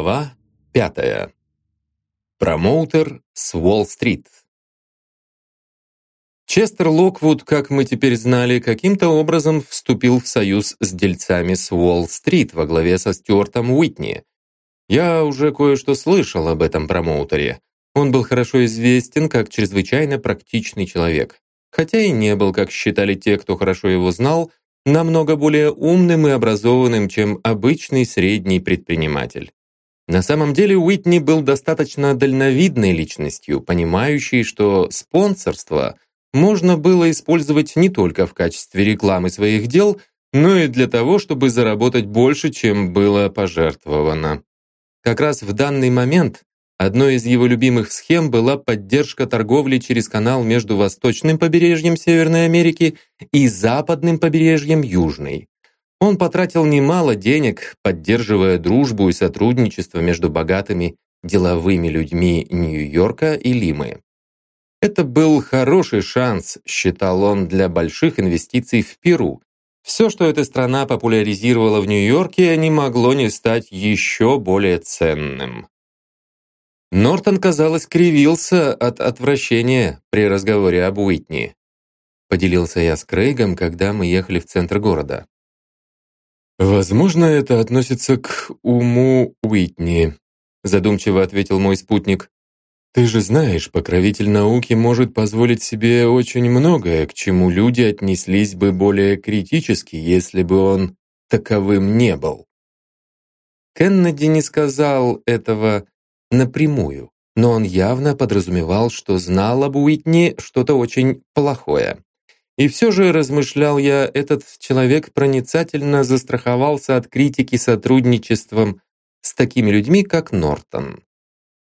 Глава пятая. Промоутер с Уолл-стрит. Честер Локвуд, как мы теперь знали, каким-то образом вступил в союз с дельцами с Уолл-стрит во главе со Стюартом Уитни. Я уже кое-что слышал об этом промоутере. Он был хорошо известен как чрезвычайно практичный человек. Хотя и не был, как считали те, кто хорошо его знал, намного более умным и образованным, чем обычный средний предприниматель. На самом деле Уитни был достаточно дальновидной личностью, понимающей, что спонсорство можно было использовать не только в качестве рекламы своих дел, но и для того, чтобы заработать больше, чем было пожертвовано. Как раз в данный момент одной из его любимых схем была поддержка торговли через канал между восточным побережьем Северной Америки и западным побережьем Южной. Он потратил немало денег, поддерживая дружбу и сотрудничество между богатыми деловыми людьми Нью-Йорка и Лимы. Это был хороший шанс, считал он, для больших инвестиций в Перу. Все, что эта страна популяризировала в Нью-Йорке, не могло не стать еще более ценным. Нортон, казалось, кривился от отвращения при разговоре об Уитни. Поделился я с Крейгом, когда мы ехали в центр города. «Возможно, это относится к уму Уитни», задумчиво ответил мой спутник. «Ты же знаешь, покровитель науки может позволить себе очень многое, к чему люди отнеслись бы более критически, если бы он таковым не был». Кеннеди не сказал этого напрямую, но он явно подразумевал, что знал об Уитни что-то очень плохое. И все же, размышлял я, этот человек проницательно застраховался от критики сотрудничеством с такими людьми, как Нортон.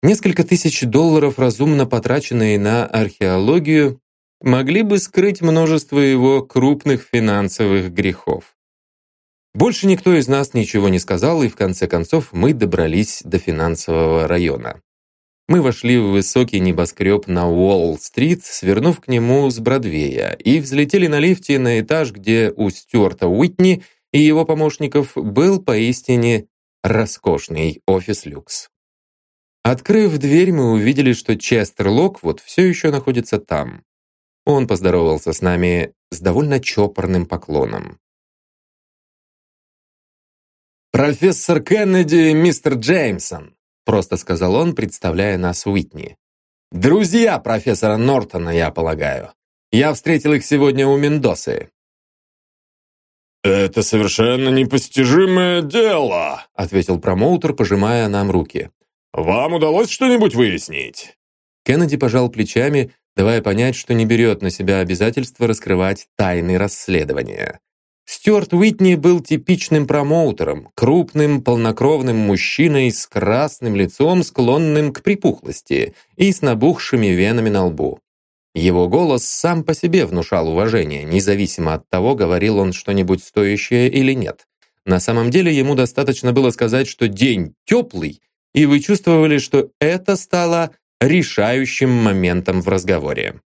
Несколько тысяч долларов, разумно потраченные на археологию, могли бы скрыть множество его крупных финансовых грехов. Больше никто из нас ничего не сказал, и в конце концов мы добрались до финансового района. Мы вошли в высокий небоскреб на Уолл-стрит, свернув к нему с Бродвея, и взлетели на лифте на этаж, где у Стюарта Уитни и его помощников был поистине роскошный офис-люкс. Открыв дверь, мы увидели, что Честер Локвуд все еще находится там. Он поздоровался с нами с довольно чопорным поклоном. «Профессор Кеннеди, мистер Джеймсон», просто сказал он, представляя нас Уитни. «Друзья профессора Нортона, я полагаю. Я встретил их сегодня у Мендосы». «Это совершенно непостижимое дело», ответил промоутер, пожимая нам руки. «Вам удалось что-нибудь выяснить?» Кеннеди пожал плечами, давая понять, что не берет на себя обязательство раскрывать тайны расследования. Стюарт Уитни был типичным промоутером, крупным, полнокровным мужчиной с красным лицом, склонным к припухлости и с набухшими венами на лбу. Его голос сам по себе внушал уважение, независимо от того, говорил он что-нибудь стоящее или нет. На самом деле ему достаточно было сказать, что день теплый, и вы чувствовали, что это стало решающим моментом в разговоре.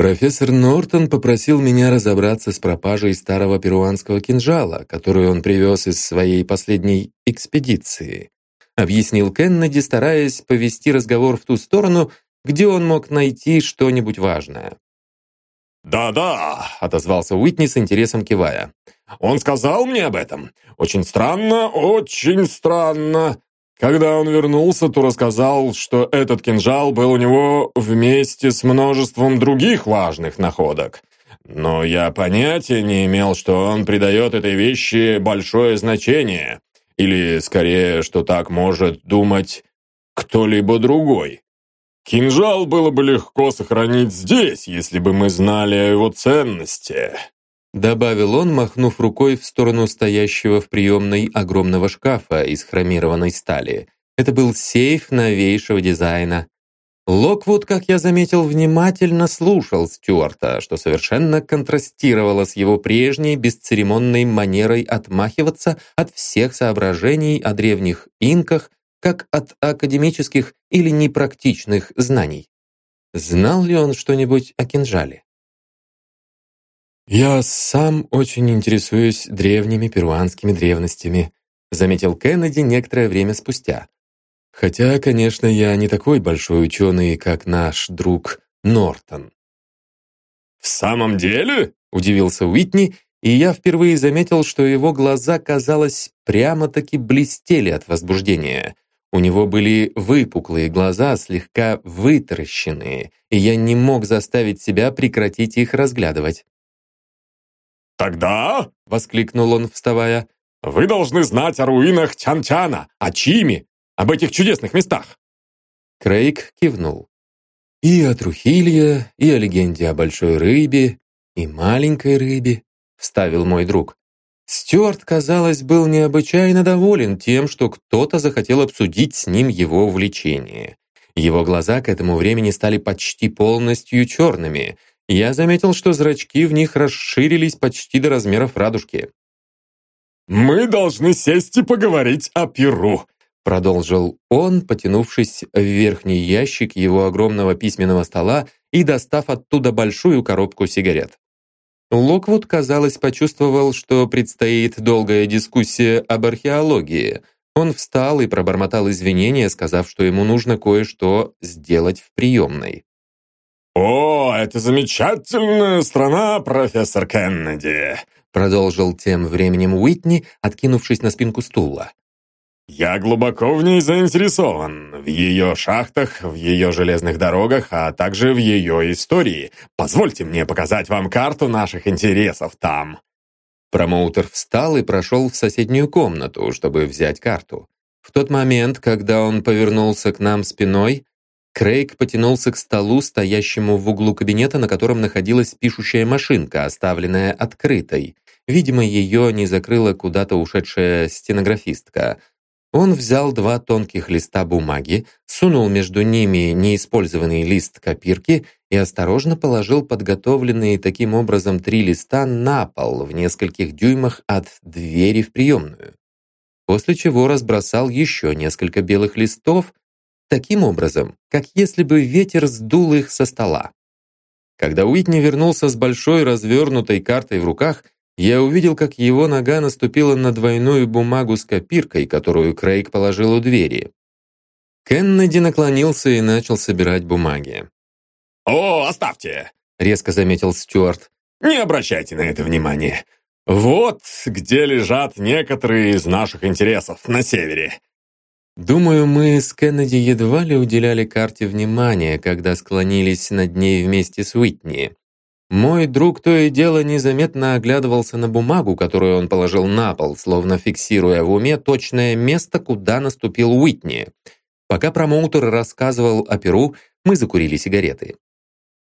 Профессор Нортон попросил меня разобраться с пропажей старого перуанского кинжала, который он привез из своей последней экспедиции. Объяснил Кеннеди, стараясь повести разговор в ту сторону, где он мог найти что-нибудь важное. «Да-да», — отозвался Уитни с интересом кивая. «Он сказал мне об этом. Очень странно, очень странно. Когда он вернулся, то рассказал, что этот кинжал был у него вместе с множеством других важных находок. Но я понятия не имел, что он придает этой вещи большое значение. Или, скорее, что так может думать кто-либо другой. Кинжал было бы легко сохранить здесь, если бы мы знали о его ценности. Добавил он, махнув рукой в сторону стоящего в приемной огромного шкафа из хромированной стали. Это был сейф новейшего дизайна. Локвуд, как я заметил, внимательно слушал Стюарта, что совершенно контрастировало с его прежней бесцеремонной манерой отмахиваться от всех соображений о древних инках, как от академических или непрактичных знаний. Знал ли он что-нибудь о кинжале? «Я сам очень интересуюсь древними перуанскими древностями», заметил Кеннеди некоторое время спустя. Хотя, конечно, я не такой большой ученый, как наш друг Нортон. «В самом деле?» – удивился Уитни, и я впервые заметил, что его глаза, казалось, прямо-таки блестели от возбуждения. У него были выпуклые глаза, слегка вытаращенные, и я не мог заставить себя прекратить их разглядывать. «Тогда», — воскликнул он, вставая, «вы должны знать о руинах Чан-Чана, о Чиме, об этих чудесных местах». Крейг кивнул. «И о Трухилье, и о легенде о большой рыбе, и маленькой рыбе», — вставил мой друг. Стюарт, казалось, был необычайно доволен тем, что кто-то захотел обсудить с ним его увлечение. Его глаза к этому времени стали почти полностью черными. Я заметил, что зрачки в них расширились почти до размеров радужки. «Мы должны сесть и поговорить о Перу», продолжил он, потянувшись в верхний ящик его огромного письменного стола и достав оттуда большую коробку сигарет. Локвуд, казалось, почувствовал, что предстоит долгая дискуссия об археологии. Он встал и пробормотал извинения, сказав, что ему нужно кое-что сделать в приемной. «О, это замечательная страна, профессор Кеннеди!» продолжил тем временем Уитни, откинувшись на спинку стула. Я глубоко в ней заинтересован. В ее шахтах, в ее железных дорогах, а также в ее истории. Позвольте мне показать вам карту наших интересов там». Промоутер встал и прошел в соседнюю комнату, чтобы взять карту. В тот момент, когда он повернулся к нам спиной, Крейг потянулся к столу, стоящему в углу кабинета, на котором находилась пишущая машинка, оставленная открытой. Видимо, ее не закрыла куда-то ушедшая стенографистка. Он взял два тонких листа бумаги, сунул между ними неиспользованный лист копирки и осторожно положил подготовленные таким образом три листа на пол в нескольких дюймах от двери в приемную. После чего разбросал еще несколько белых листов, таким образом, как если бы ветер сдул их со стола. Когда Уитни вернулся с большой развернутой картой в руках, я увидел, как его нога наступила на двойную бумагу с копиркой, которую Крейг положил у двери. Кеннеди наклонился и начал собирать бумаги. «О, оставьте!» — резко заметил Стюарт. «Не обращайте на это внимания. Вот где лежат некоторые из наших интересов на севере». Думаю, мы с Кеннеди едва ли уделяли карте внимания, когда склонились над ней вместе с Уитни. Мой друг то и дело незаметно оглядывался на бумагу, которую он положил на пол, словно фиксируя в уме точное место, куда наступил Уитни. Пока промоутер рассказывал о Перу, мы закурили сигареты.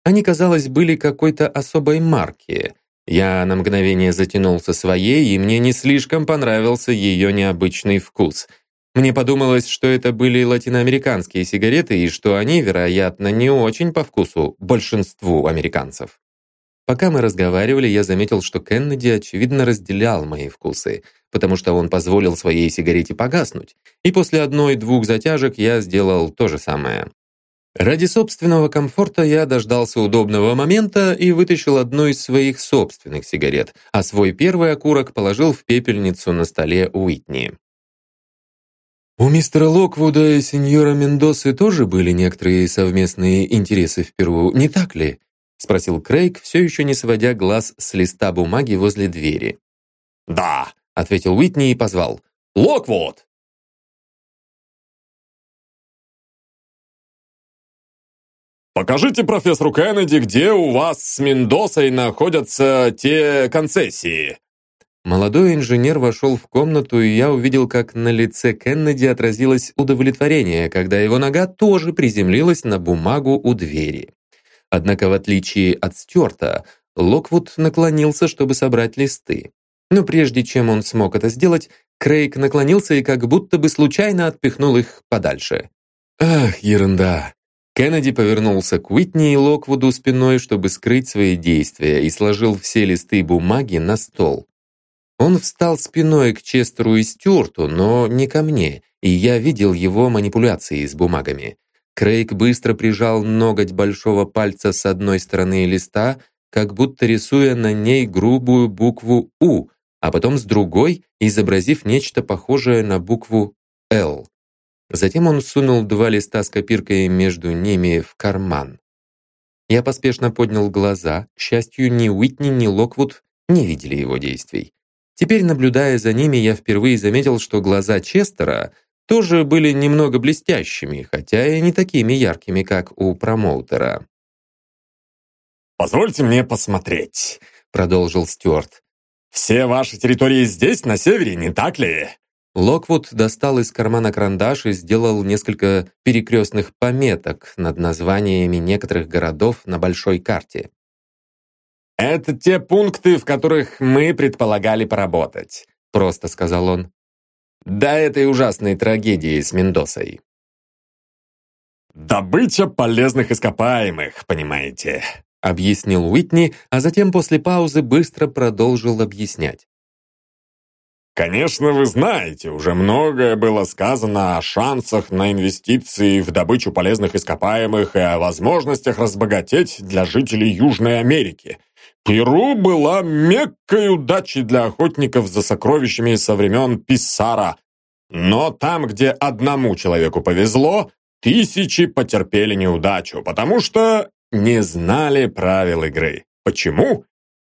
Они, казалось, были какой-то особой марки. Я на мгновение затянулся своей, и мне не слишком понравился ее необычный вкус. Мне подумалось, что это были латиноамериканские сигареты, и что они, вероятно, не очень по вкусу большинству американцев. Пока мы разговаривали, я заметил, что Кеннеди, очевидно, разделял мои вкусы, потому что он позволил своей сигарете погаснуть, и после одной-двух затяжек я сделал то же самое. Ради собственного комфорта я дождался удобного момента и вытащил одну из своих собственных сигарет, а свой первый окурок положил в пепельницу на столе Уитни. У мистера Локвуда и сеньора Мендосы тоже были некоторые совместные интересы в Перу, не так ли? — спросил Крейг, все еще не сводя глаз с листа бумаги возле двери. «Да», — ответил Уитни и позвал. «Локвуд!» «Покажите профессору Кеннеди, где у вас с Мендосой находятся те концессии». Молодой инженер вошел в комнату, и я увидел, как на лице Кеннеди отразилось удовлетворение, когда его нога тоже приземлилась на бумагу у двери. Однако, в отличие от Стюарта, Локвуд наклонился, чтобы собрать листы. Но прежде чем он смог это сделать, Крейг наклонился и как будто бы случайно отпихнул их подальше. «Ах, ерунда!» Кеннеди повернулся к Уитни и Локвуду спиной, чтобы скрыть свои действия, и сложил все листы бумаги на стол. Он встал спиной к Честеру и Стюарту, но не ко мне, и я видел его манипуляции с бумагами. Крейг быстро прижал ноготь большого пальца с одной стороны листа, как будто рисуя на ней грубую букву «У», а потом с другой, изобразив нечто похожее на букву «Л». Затем он сунул два листа с копиркой между ними в карман. Я поспешно поднял глаза. К счастью, ни Уитни, ни Локвуд не видели его действий. Теперь, наблюдая за ними, я впервые заметил, что глаза Честера тоже были немного блестящими, хотя и не такими яркими, как у промоутера. «Позвольте мне посмотреть», — продолжил Стюарт. «Все ваши территории здесь, на севере, не так ли?» Локвуд достал из кармана карандаш и сделал несколько перекрестных пометок над названиями некоторых городов на большой карте. «Это те пункты, в которых мы предполагали поработать», — просто сказал он. «До этой ужасной трагедии с Мендосой». «Добыча полезных ископаемых, понимаете», — объяснил Уитни, а затем после паузы быстро продолжил объяснять. Конечно, вы знаете, уже многое было сказано о шансах на инвестиции в добычу полезных ископаемых и о возможностях разбогатеть для жителей Южной Америки. Перу была меккой удачи для охотников за сокровищами со времен Писара. Но там, где одному человеку повезло, тысячи потерпели неудачу, потому что не знали правил игры. Почему?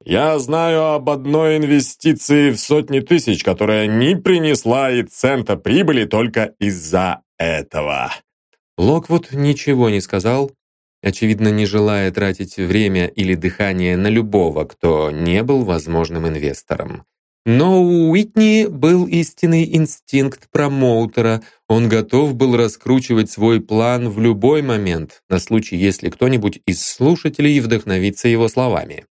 Я знаю об одной инвестиции в сотни тысяч, которая не принесла и цента прибыли только из-за этого». Локвуд ничего не сказал, очевидно, не желая тратить время или дыхание на любого, кто не был возможным инвестором. Но у Уитни был истинный инстинкт промоутера. Он готов был раскручивать свой план в любой момент, на случай, если кто-нибудь из слушателей вдохновится его словами.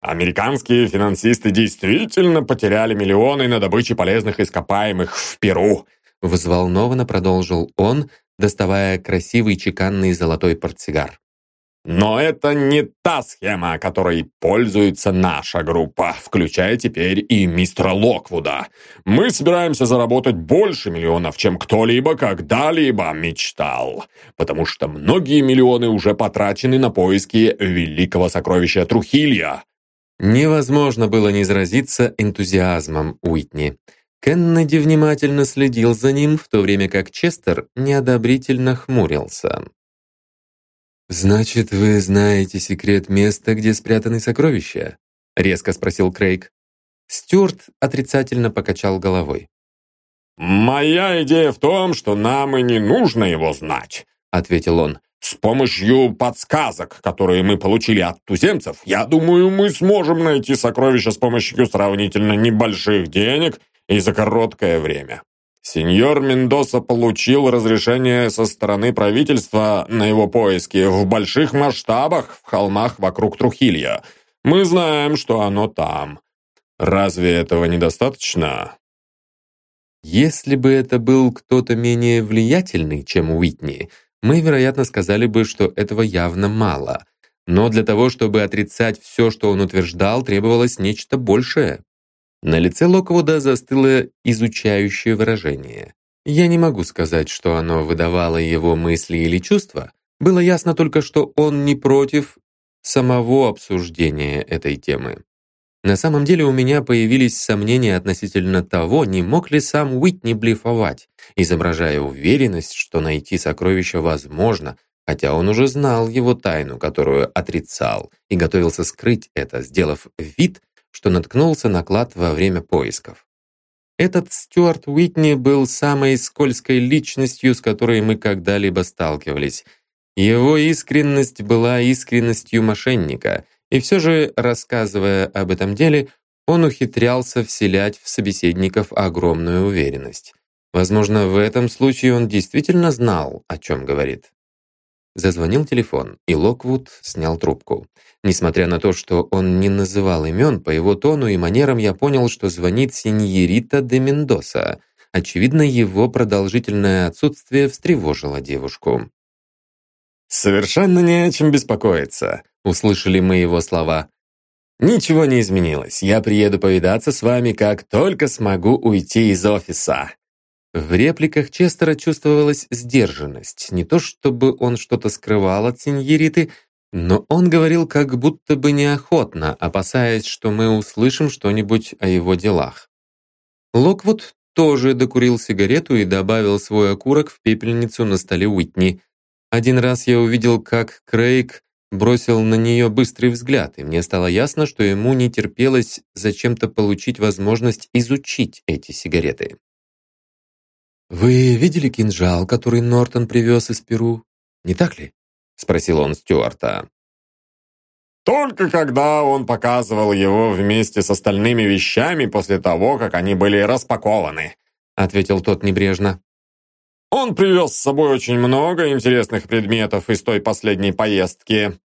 Американские финансисты действительно потеряли миллионы на добыче полезных ископаемых в Перу. Взволнованно продолжил он, доставая красивый чеканный золотой портсигар. Но это не та схема, которой пользуется наша группа, включая теперь и мистера Локвуда. Мы собираемся заработать больше миллионов, чем кто-либо когда-либо мечтал, потому что многие миллионы уже потрачены на поиски великого сокровища Трухилья. Невозможно было не заразиться энтузиазмом Уитни. Кеннеди внимательно следил за ним, в то время как Честер неодобрительно хмурился. «Значит, вы знаете секрет места, где спрятаны сокровища?» — резко спросил Крейг. Стюарт отрицательно покачал головой. «Моя идея в том, что нам и не нужно его знать», — ответил он. С помощью подсказок, которые мы получили от туземцев, я думаю, мы сможем найти сокровища с помощью сравнительно небольших денег и за короткое время. Сеньор Мендоса получил разрешение со стороны правительства на его поиски в больших масштабах в холмах вокруг Трухилья. Мы знаем, что оно там. Разве этого недостаточно? Если бы это был кто-то менее влиятельный, чем Уитни, мы, вероятно, сказали бы, что этого явно мало. Но для того, чтобы отрицать все, что он утверждал, требовалось нечто большее. На лице Локвуда застыло изучающее выражение. Я не могу сказать, что оно выдавало его мысли или чувства. Было ясно только, что он не против самого обсуждения этой темы. На самом деле у меня появились сомнения относительно того, не мог ли сам Уитни блефовать, изображая уверенность, что найти сокровище возможно, хотя он уже знал его тайну, которую отрицал, и готовился скрыть это, сделав вид, что наткнулся на клад во время поисков. Этот Стюарт Уитни был самой скользкой личностью, с которой мы когда-либо сталкивались. Его искренность была искренностью мошенника, и все же, рассказывая об этом деле, он ухитрялся вселять в собеседников огромную уверенность. Возможно, в этом случае он действительно знал, о чем говорит. Зазвонил телефон, и Локвуд снял трубку. Несмотря на то, что он не называл имен, по его тону и манерам я понял, что звонит синьорита де Мендоса. Очевидно, его продолжительное отсутствие встревожило девушку. «Совершенно не о чем беспокоиться», — услышали мы его слова. «Ничего не изменилось. Я приеду повидаться с вами, как только смогу уйти из офиса». В репликах Честера чувствовалась сдержанность. Не то чтобы он что-то скрывал от сеньориты, Но он говорил как будто бы неохотно, опасаясь, что мы услышим что-нибудь о его делах. Локвуд тоже докурил сигарету и добавил свой окурок в пепельницу на столе Уитни. Один раз я увидел, как Крейг бросил на нее быстрый взгляд, и мне стало ясно, что ему не терпелось зачем-то получить возможность изучить эти сигареты. «Вы видели кинжал, который Нортон привез из Перу? Не так ли?» — спросил он Стюарта. «Только когда он показывал его вместе с остальными вещами после того, как они были распакованы», — ответил тот небрежно. «Он привез с собой очень много интересных предметов из той последней поездки».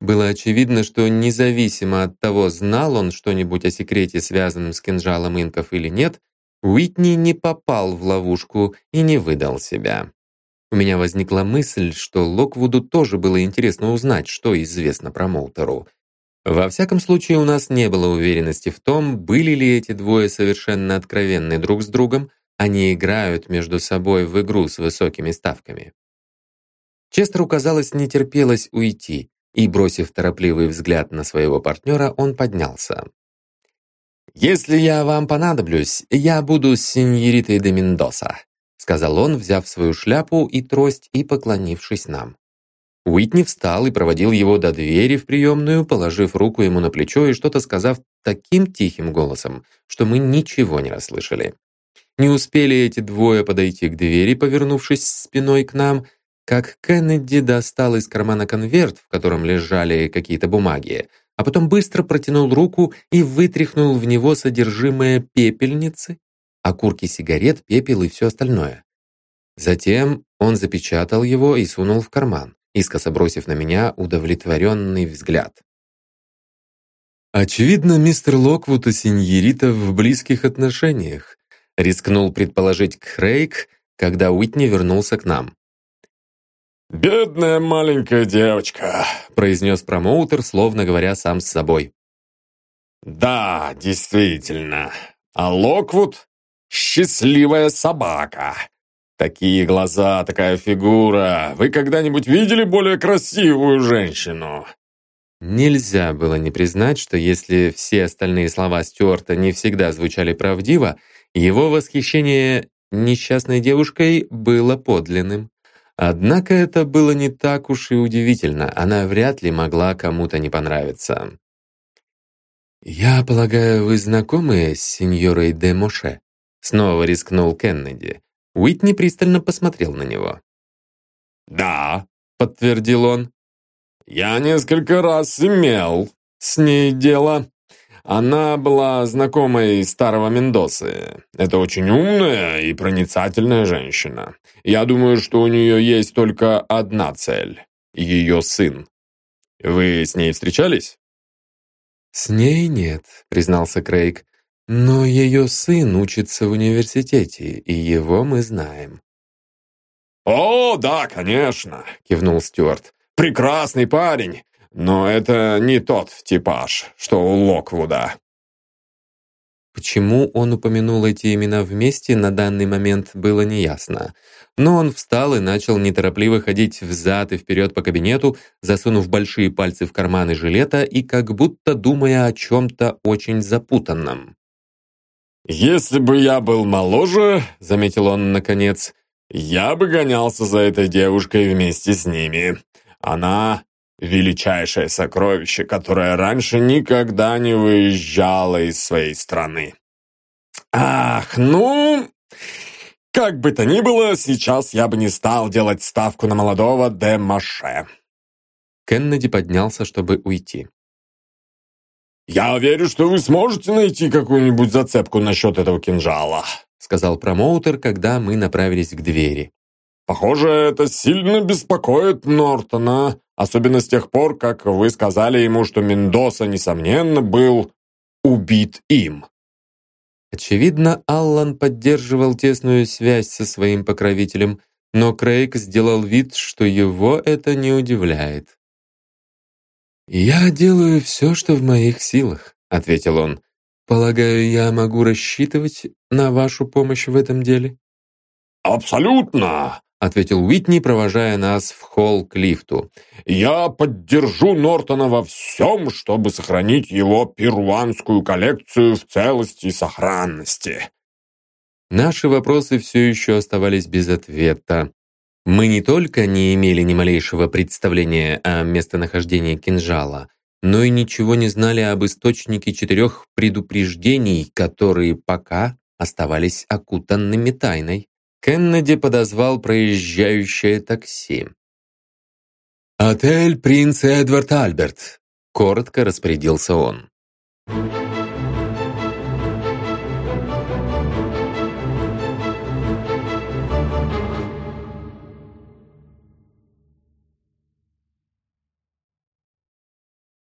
Было очевидно, что независимо от того, знал он что-нибудь о секрете, связанном с кинжалом инков или нет, Уитни не попал в ловушку и не выдал себя. У меня возникла мысль, что Локвуду тоже было интересно узнать, что известно про Молтеру. Во всяком случае, у нас не было уверенности в том, были ли эти двое совершенно откровенны друг с другом, они играют между собой в игру с высокими ставками. Честеру, казалось, не терпелось уйти, и, бросив торопливый взгляд на своего партнера, он поднялся. «Если я вам понадоблюсь, я буду сеньоритой де Мендоса», сказал он, взяв свою шляпу и трость и поклонившись нам. Уитни встал и проводил его до двери в приемную, положив руку ему на плечо и что-то сказав таким тихим голосом, что мы ничего не расслышали. Не успели эти двое подойти к двери, повернувшись спиной к нам, как Кеннеди достал из кармана конверт, в котором лежали какие-то бумаги, а потом быстро протянул руку и вытряхнул в него содержимое пепельницы, окурки сигарет, пепел и все остальное. Затем он запечатал его и сунул в карман, искоса бросив на меня удовлетворенный взгляд. «Очевидно, мистер Локвуд и сеньорита в близких отношениях», рискнул предположить Крейг, когда Уитни вернулся к нам. «Бедная маленькая девочка», — произнес промоутер, словно говоря сам с собой. «Да, действительно. А Локвуд — счастливая собака. Такие глаза, такая фигура. Вы когда-нибудь видели более красивую женщину?» Нельзя было не признать, что если все остальные слова Стюарта не всегда звучали правдиво, его восхищение несчастной девушкой было подлинным. Однако это было не так уж и удивительно, она вряд ли могла кому-то не понравиться. «Я полагаю, вы знакомы с сеньорой де Моше?» Снова рискнул Кеннеди. Уитни пристально посмотрел на него. «Да», — подтвердил он. «Я несколько раз имел с ней дело. Она была знакомой старого Мендосы. Это очень умная и проницательная женщина. Я думаю, что у нее есть только одна цель – ее сын. Вы с ней встречались? «С ней нет», — признался Крейг. «Но ее сын учится в университете, и его мы знаем». «О, да, конечно», — кивнул Стюарт. «Прекрасный парень. Но это не тот типаж, что у Локвуда. Почему он упомянул эти имена вместе, на данный момент было неясно. Но он встал и начал неторопливо ходить взад и вперед по кабинету, засунув большие пальцы в карманы жилета и как будто думая о чем-то очень запутанном. «Если бы я был моложе, — заметил он наконец, — я бы гонялся за этой девушкой вместе с ними. Она величайшее сокровище, которое раньше никогда не выезжало из своей страны. Ах, ну, как бы то ни было, сейчас я бы не стал делать ставку на молодого Де Маше. Кеннеди поднялся, чтобы уйти. «Я верю, что вы сможете найти какую-нибудь зацепку насчет этого кинжала», сказал промоутер, когда мы направились к двери. «Похоже, это сильно беспокоит Нортона особенно с тех пор, как вы сказали ему, что Мендоса, несомненно, был убит им. Очевидно, Аллан поддерживал тесную связь со своим покровителем, но Крейг сделал вид, что его это не удивляет. «Я делаю все, что в моих силах», — ответил он. «Полагаю, я могу рассчитывать на вашу помощь в этом деле?» «Абсолютно! Ответил Уитни, провожая нас в холл к лифту. «Я поддержу Нортона во всем, чтобы сохранить его перуанскую коллекцию в целости и сохранности». Наши вопросы все еще оставались без ответа. Мы не только не имели ни малейшего представления о местонахождении кинжала, но и ничего не знали об источнике четырех предупреждений, которые пока оставались окутанными тайной. Кеннеди подозвал проезжающее такси. «Отель «Принц Эдвард Альберт», — коротко распорядился он. Thank you.